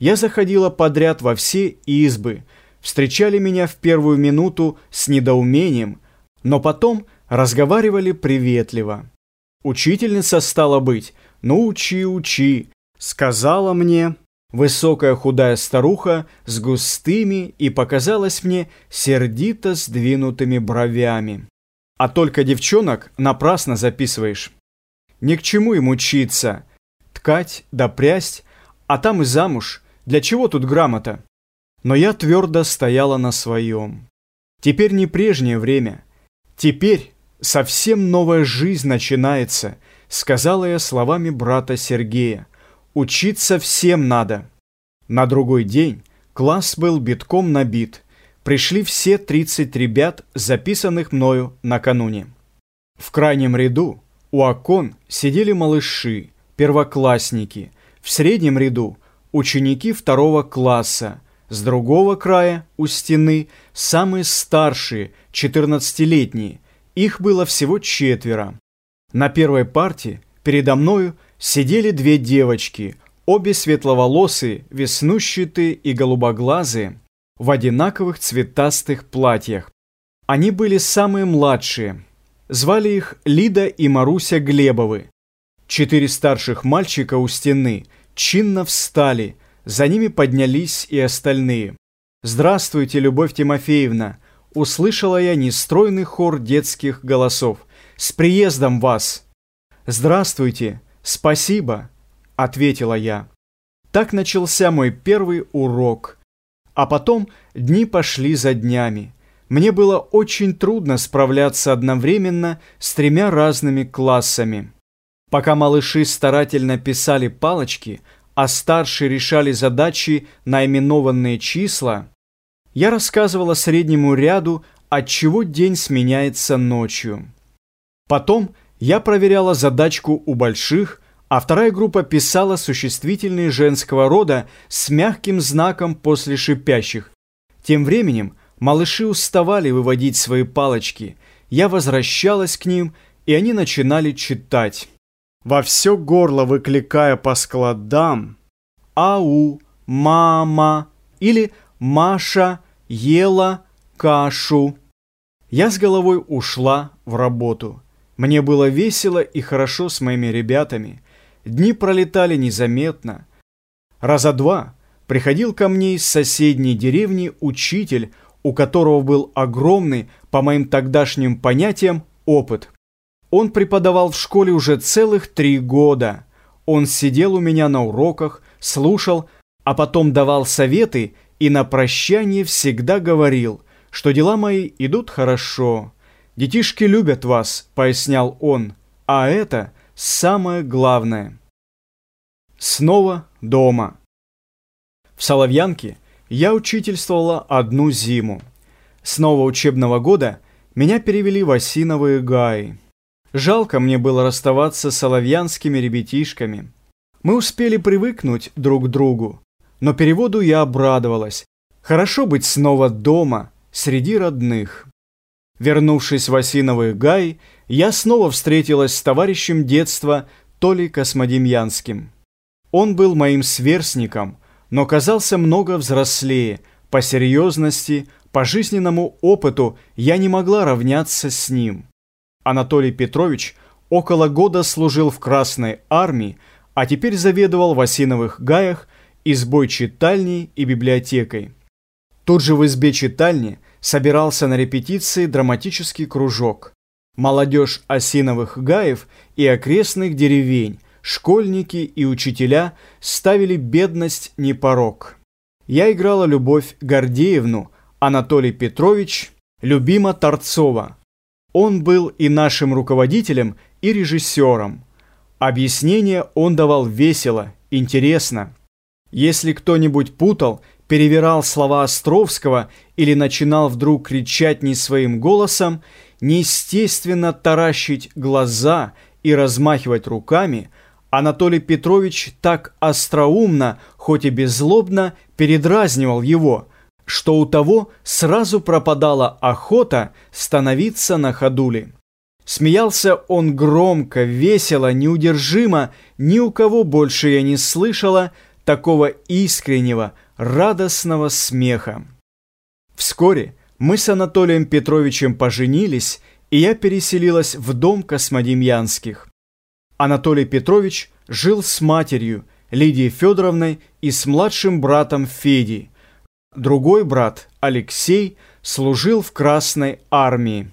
Я заходила подряд во все избы, встречали меня в первую минуту с недоумением, но потом разговаривали приветливо. Учительница стала быть, ну учи, учи, сказала мне высокая худая старуха с густыми и показалась мне сердито сдвинутыми бровями. А только девчонок напрасно записываешь. Ни к чему им учиться. Ткать да прясть, а там и замуж. Для чего тут грамота? Но я твердо стояла на своем. Теперь не прежнее время. Теперь совсем новая жизнь начинается, сказала я словами брата Сергея. Учиться всем надо. На другой день класс был битком набит – пришли все 30 ребят, записанных мною накануне. В крайнем ряду у окон сидели малыши, первоклассники, в среднем ряду ученики второго класса, с другого края у стены самые старшие, 14-летние, их было всего четверо. На первой парте передо мною сидели две девочки, обе светловолосые, веснущатые и голубоглазые, в одинаковых цветастых платьях. Они были самые младшие. Звали их Лида и Маруся Глебовы. Четыре старших мальчика у стены чинно встали, за ними поднялись и остальные. «Здравствуйте, Любовь Тимофеевна!» Услышала я нестройный хор детских голосов. «С приездом вас!» «Здравствуйте! Спасибо!» — ответила я. Так начался мой первый урок — а потом дни пошли за днями. Мне было очень трудно справляться одновременно с тремя разными классами. Пока малыши старательно писали палочки, а старшие решали задачи на именованные числа, я рассказывала среднему ряду, отчего день сменяется ночью. Потом я проверяла задачку у больших, а вторая группа писала существительные женского рода с мягким знаком после шипящих. Тем временем малыши уставали выводить свои палочки. Я возвращалась к ним, и они начинали читать. Во все горло выкликая по складам «Ау», «Мама» или «Маша ела кашу». Я с головой ушла в работу. Мне было весело и хорошо с моими ребятами – Дни пролетали незаметно. Раза два приходил ко мне из соседней деревни учитель, у которого был огромный, по моим тогдашним понятиям, опыт. Он преподавал в школе уже целых три года. Он сидел у меня на уроках, слушал, а потом давал советы и на прощание всегда говорил, что дела мои идут хорошо. «Детишки любят вас», — пояснял он, — «а это самое главное». Снова дома. В Соловьянке я учительствовала одну зиму. С нового учебного года меня перевели в Осиновые Гаи. Жалко мне было расставаться с соловьянскими ребятишками. Мы успели привыкнуть друг к другу, но переводу я обрадовалась. Хорошо быть снова дома, среди родных. Вернувшись в Осиновые Гаи, я снова встретилась с товарищем детства Толей Космодемьянским. Он был моим сверстником, но казался много взрослее, по серьезности, по жизненному опыту я не могла равняться с ним. Анатолий Петрович около года служил в Красной армии, а теперь заведовал в Осиновых гаях избой читальней и библиотекой. Тут же в избе читальни собирался на репетиции драматический кружок. Молодежь Осиновых гаев и окрестных деревень школьники и учителя ставили бедность не порог. Я играла Любовь Гордеевну, Анатолий Петрович, любима Торцова. Он был и нашим руководителем, и режиссером. Объяснение он давал весело, интересно. Если кто-нибудь путал, перевирал слова Островского или начинал вдруг кричать не своим голосом, неестественно таращить глаза и размахивать руками – Анатолий Петрович так остроумно, хоть и беззлобно, передразнивал его, что у того сразу пропадала охота становиться на ходули. Смеялся он громко, весело, неудержимо, ни у кого больше я не слышала такого искреннего, радостного смеха. Вскоре мы с Анатолием Петровичем поженились, и я переселилась в дом Космодемьянских. Анатолий Петрович жил с матерью, Лидией Федоровной и с младшим братом Федей. Другой брат, Алексей, служил в Красной армии.